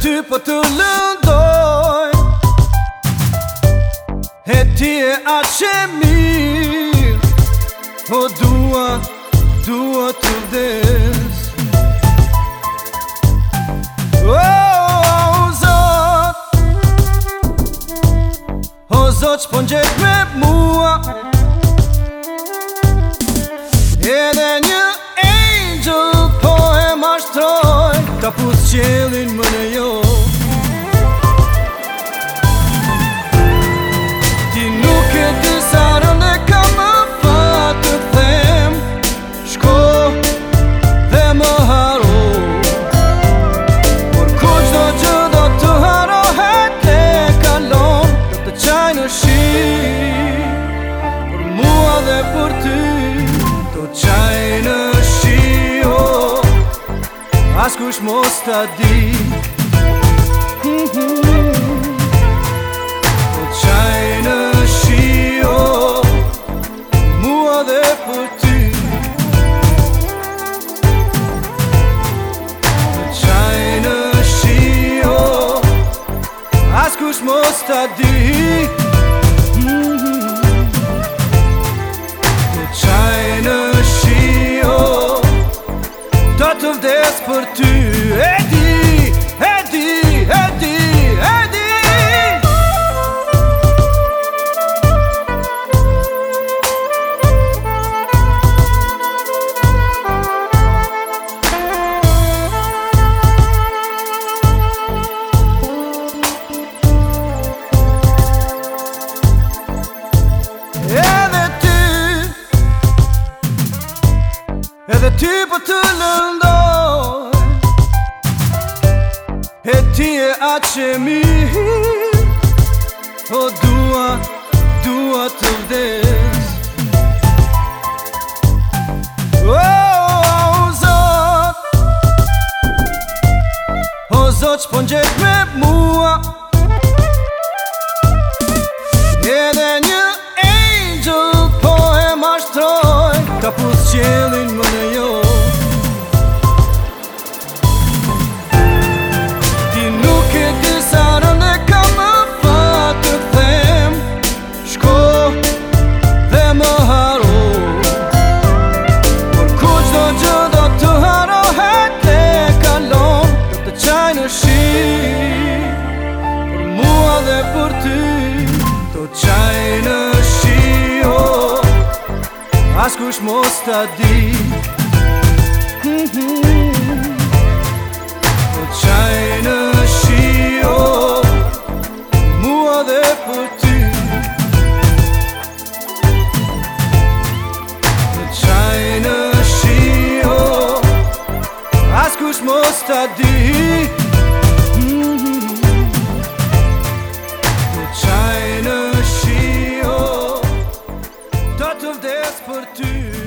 ty po të lëndoj E ti e atë që mirë Po dua, dua të vdes Oh, oh, o, oh, o, zot O, oh, zot që po në gjithë me mua Edhe një angel po e mashtroj Ta pusë qelin më në jo për ty Do qaj në shio As kush mos të di Do qaj në shio Mua dhe për ty Do qaj në shio As mos të di Esë për ty E di, e di, e di, e di Edhe ty Edhe ty për po të lëndë je atë që mi O dua, dua të vdes O, oh, o, oh, o, zot O, oh, zot, që po njët me mua Një dhe një dikush mos ta di Po qaj në shio Mua dhe për ty Po qaj në shio As kush mos ta di ndesh për ty